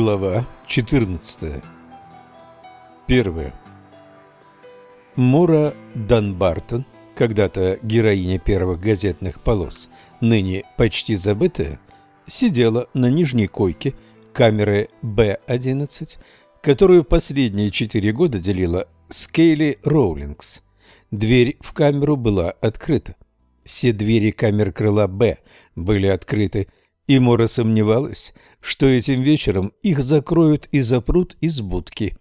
Глава 14 Первое. Мора Данбартон, когда-то героиня первых газетных полос, ныне почти забытая, сидела на нижней койке камеры Б-11, которую последние четыре года делила с Кейли Роулингс. Дверь в камеру была открыта. Все двери камер крыла Б были открыты, и Мора сомневалась, что этим вечером их закроют и запрут из будки.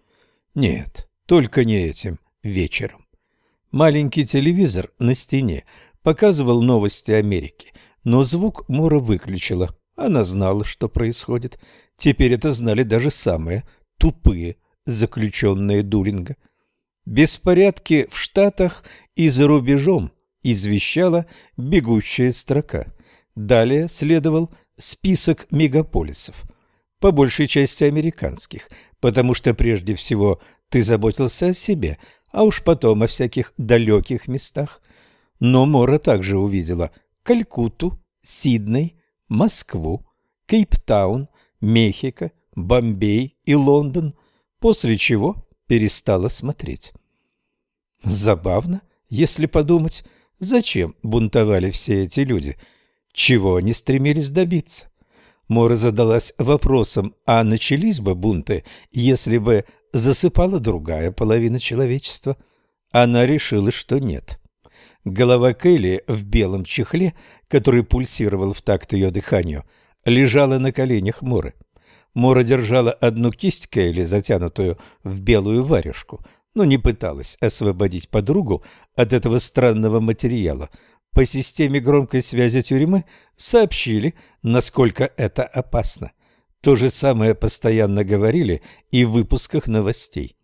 Нет, только не этим вечером. Маленький телевизор на стене показывал новости Америки, но звук Мора выключила. Она знала, что происходит. Теперь это знали даже самые тупые заключенные Дулинга. Беспорядки в Штатах и за рубежом извещала бегущая строка. Далее следовал список мегаполисов, по большей части американских, потому что прежде всего ты заботился о себе, а уж потом о всяких далеких местах. Но Мора также увидела Калькутту, Сидней, Москву, Кейптаун, Мехико, Бомбей и Лондон, после чего перестала смотреть. Забавно, если подумать, зачем бунтовали все эти люди – чего они стремились добиться. Мора задалась вопросом, а начались бы бунты, если бы засыпала другая половина человечества? Она решила, что нет. Голова Келли в белом чехле, который пульсировал в такт ее дыханию, лежала на коленях Моры. Мора держала одну кисть Кейли, затянутую в белую варежку, но не пыталась освободить подругу от этого странного материала – по системе громкой связи тюрьмы сообщили, насколько это опасно. То же самое постоянно говорили и в выпусках новостей.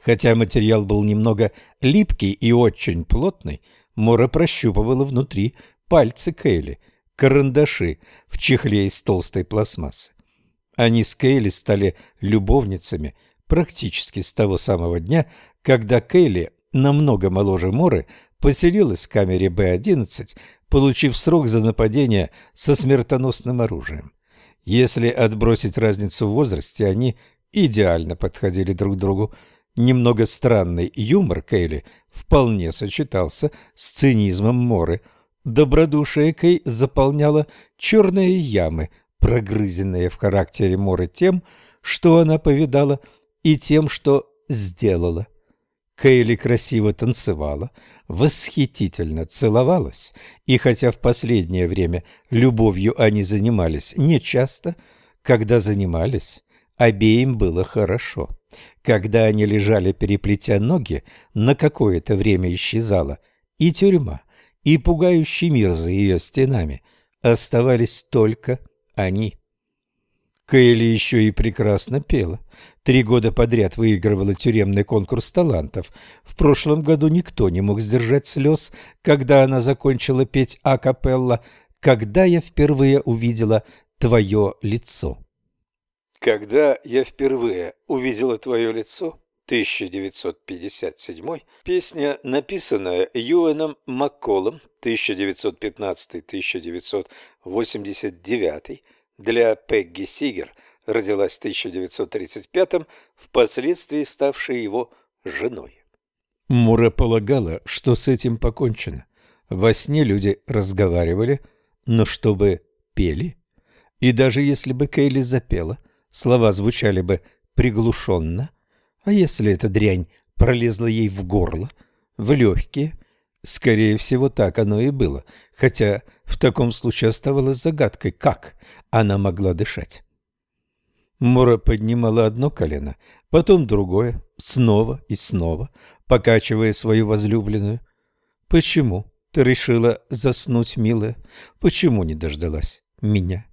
Хотя материал был немного липкий и очень плотный, Мора прощупывала внутри пальцы Кейли, карандаши в чехле из толстой пластмассы. Они с Кейли стали любовницами практически с того самого дня, когда Кейли, намного моложе Моры, поселилась в камере Б-11, получив срок за нападение со смертоносным оружием. Если отбросить разницу в возрасте, они идеально подходили друг другу. Немного странный юмор Кейли вполне сочетался с цинизмом Моры. Добродушие Кей заполняло черные ямы, прогрызенные в характере Моры тем, что она повидала, и тем, что сделала. Кейли красиво танцевала, восхитительно целовалась, и хотя в последнее время любовью они занимались нечасто, когда занимались, обеим было хорошо. Когда они лежали, переплетя ноги, на какое-то время исчезала и тюрьма, и пугающий мир за ее стенами. Оставались только они. Кейли еще и прекрасно пела. Три года подряд выигрывала тюремный конкурс талантов. В прошлом году никто не мог сдержать слез, когда она закончила петь акапелла «Когда я впервые увидела твое лицо». Когда я впервые увидела твое лицо, 1957, песня, написанная Юэном Макколом, 1915-1989, для Пегги Сигер, родилась в 1935 впоследствии ставшей его женой. Мура полагала, что с этим покончено. Во сне люди разговаривали, но чтобы пели. И даже если бы Кейли запела, слова звучали бы приглушенно. А если эта дрянь пролезла ей в горло, в легкие, Скорее всего, так оно и было, хотя в таком случае оставалось загадкой, как она могла дышать. Мора поднимала одно колено, потом другое, снова и снова, покачивая свою возлюбленную. «Почему ты решила заснуть, милая? Почему не дождалась меня?»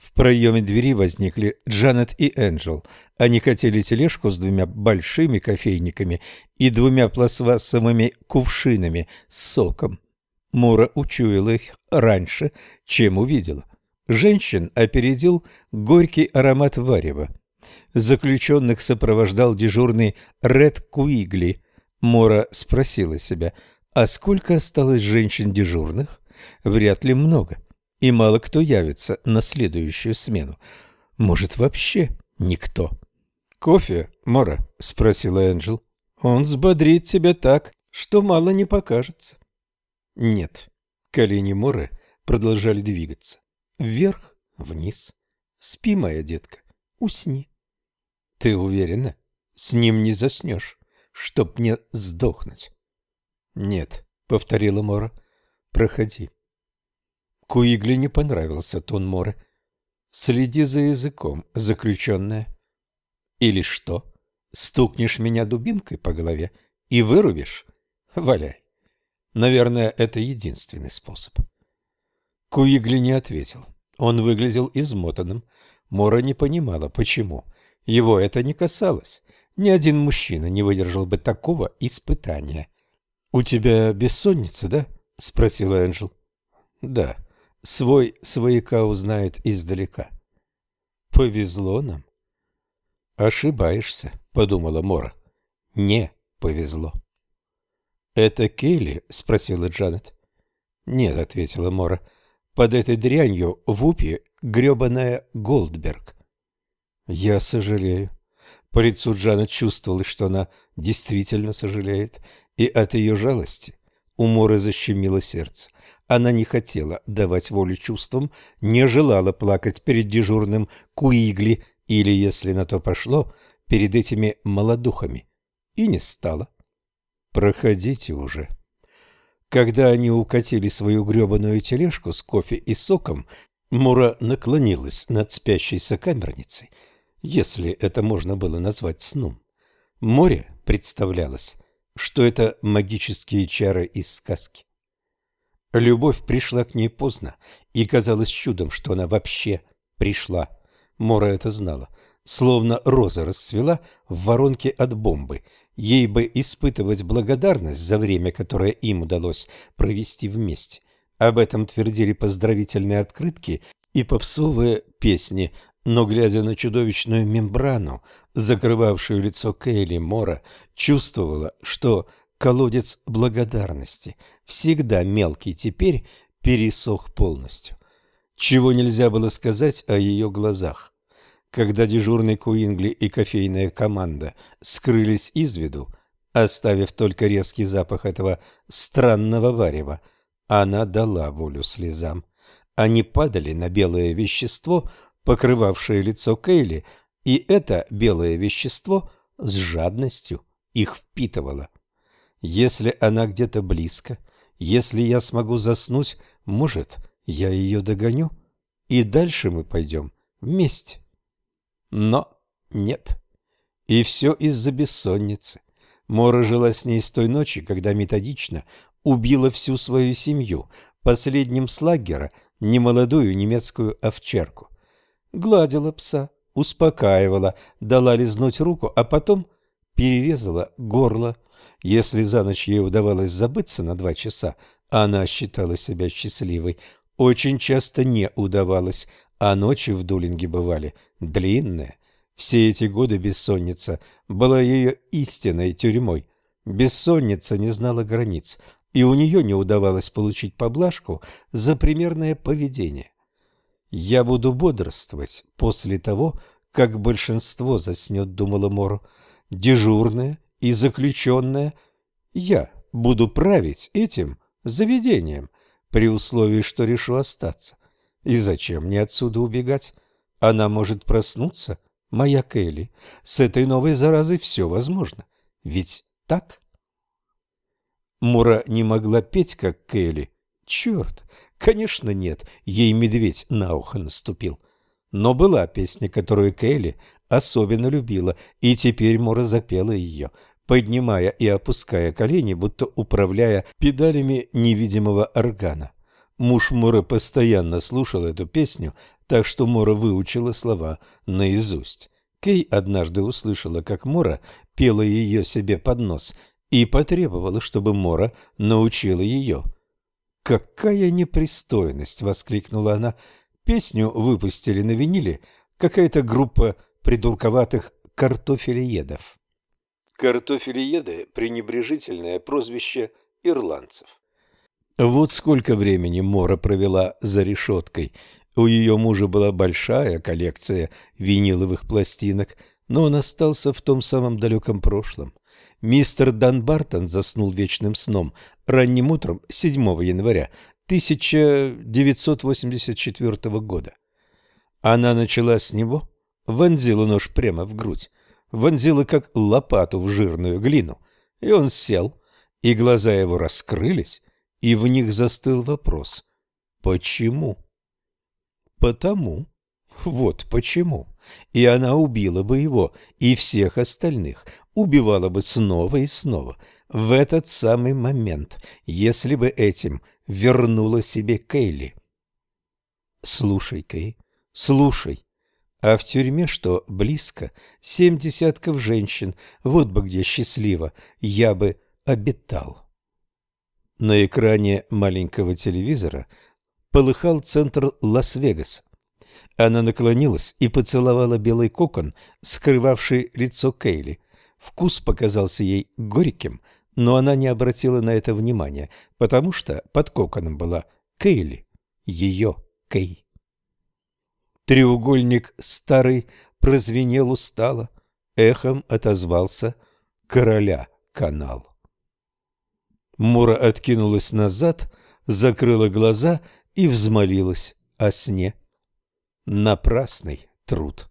В проеме двери возникли Джанет и Энджел. Они хотели тележку с двумя большими кофейниками и двумя пластмассовыми кувшинами с соком. Мора учуяла их раньше, чем увидела. Женщин опередил горький аромат варева. Заключенных сопровождал дежурный Ред Куигли. Мора спросила себя, а сколько осталось женщин дежурных? Вряд ли много. — и мало кто явится на следующую смену. Может, вообще никто. «Кофе, Мора?» — спросила Энджел. «Он взбодрит тебя так, что мало не покажется». Нет. Колени Моры продолжали двигаться. Вверх, вниз. Спи, моя детка, усни. Ты уверена? С ним не заснешь, чтоб не сдохнуть. Нет, повторила Мора. Проходи. Куигли не понравился тон Моры. Следи за языком, заключенная. Или что? Стукнешь меня дубинкой по голове и вырубишь? Валяй. Наверное, это единственный способ. Куигли не ответил. Он выглядел измотанным. Мора не понимала, почему. Его это не касалось. Ни один мужчина не выдержал бы такого испытания. — У тебя бессонница, да? — спросила Энджел. — Да. Свой свояка узнает издалека. — Повезло нам. — Ошибаешься, — подумала Мора. — Не повезло. — Это Келли? — спросила Джанет. — Нет, — ответила Мора. — под этой дрянью в упе гребаная Голдберг. Я сожалею. По лицу Джана чувствовалось, что она действительно сожалеет, и от ее жалости у Моры защемило сердце. Она не хотела давать волю чувствам, не желала плакать перед дежурным Куигли или, если на то пошло, перед этими молодухами. И не стала. «Проходите уже», когда они укатили свою гребаную тележку с кофе и соком, Мура наклонилась над спящей сокамерницей, если это можно было назвать сном. Море представлялось, что это магические чары из сказки. Любовь пришла к ней поздно, и казалось чудом, что она вообще пришла. Мора это знала. Словно роза расцвела в воронке от бомбы, Ей бы испытывать благодарность за время, которое им удалось провести вместе. Об этом твердили поздравительные открытки и попсовые песни, но, глядя на чудовищную мембрану, закрывавшую лицо Кейли Мора, чувствовала, что колодец благодарности, всегда мелкий, теперь пересох полностью. Чего нельзя было сказать о ее глазах. Когда дежурный Куингли и кофейная команда скрылись из виду, оставив только резкий запах этого странного варева, она дала волю слезам. Они падали на белое вещество, покрывавшее лицо Кейли, и это белое вещество с жадностью их впитывало. Если она где-то близко, если я смогу заснуть, может, я ее догоню, и дальше мы пойдем вместе. Но нет. И все из-за бессонницы. Мора жила с ней с той ночи, когда методично убила всю свою семью, последним слагера, немолодую немецкую овчарку. Гладила пса, успокаивала, дала лизнуть руку, а потом перерезала горло. Если за ночь ей удавалось забыться на два часа, она считала себя счастливой. Очень часто не удавалось, а ночи в Дулинге бывали длинные. Все эти годы бессонница была ее истинной тюрьмой. Бессонница не знала границ, и у нее не удавалось получить поблажку за примерное поведение. «Я буду бодрствовать после того, как большинство заснет», — думала Мору. «Дежурная и заключенная. Я буду править этим заведением, при условии, что решу остаться. И зачем мне отсюда убегать? Она может проснуться, моя Келли. С этой новой заразой все возможно. Ведь так? Мура не могла петь, как Келли. Черт, конечно нет, ей медведь на ухо наступил. Но была песня, которую Келли особенно любила, и теперь Мура запела ее, поднимая и опуская колени, будто управляя педалями невидимого органа. Муж Мора постоянно слушал эту песню, так что Мора выучила слова наизусть. Кей однажды услышала, как Мора пела ее себе под нос и потребовала, чтобы Мора научила ее. «Какая непристойность!» — воскликнула она. «Песню выпустили на виниле какая-то группа придурковатых картофелеедов». Картофелееды – пренебрежительное прозвище ирландцев. Вот сколько времени Мора провела за решеткой. У ее мужа была большая коллекция виниловых пластинок, но он остался в том самом далеком прошлом. Мистер Данбартон заснул вечным сном ранним утром 7 января 1984 года. Она начала с него, вонзила нож прямо в грудь, вонзила как лопату в жирную глину, и он сел, и глаза его раскрылись, и в них застыл вопрос «Почему?». Потому. Вот почему. И она убила бы его и всех остальных, убивала бы снова и снова, в этот самый момент, если бы этим вернула себе Кейли. Слушай, Кей, слушай. А в тюрьме, что близко, семь десятков женщин, вот бы где счастливо, я бы обитал. На экране маленького телевизора полыхал центр Лас-Вегаса. Она наклонилась и поцеловала белый кокон, скрывавший лицо Кейли. Вкус показался ей горьким, но она не обратила на это внимания, потому что под коконом была Кейли, ее Кей. Треугольник старый прозвенел устало, эхом отозвался короля канал. Мура откинулась назад, закрыла глаза и взмолилась о сне. Напрасный труд.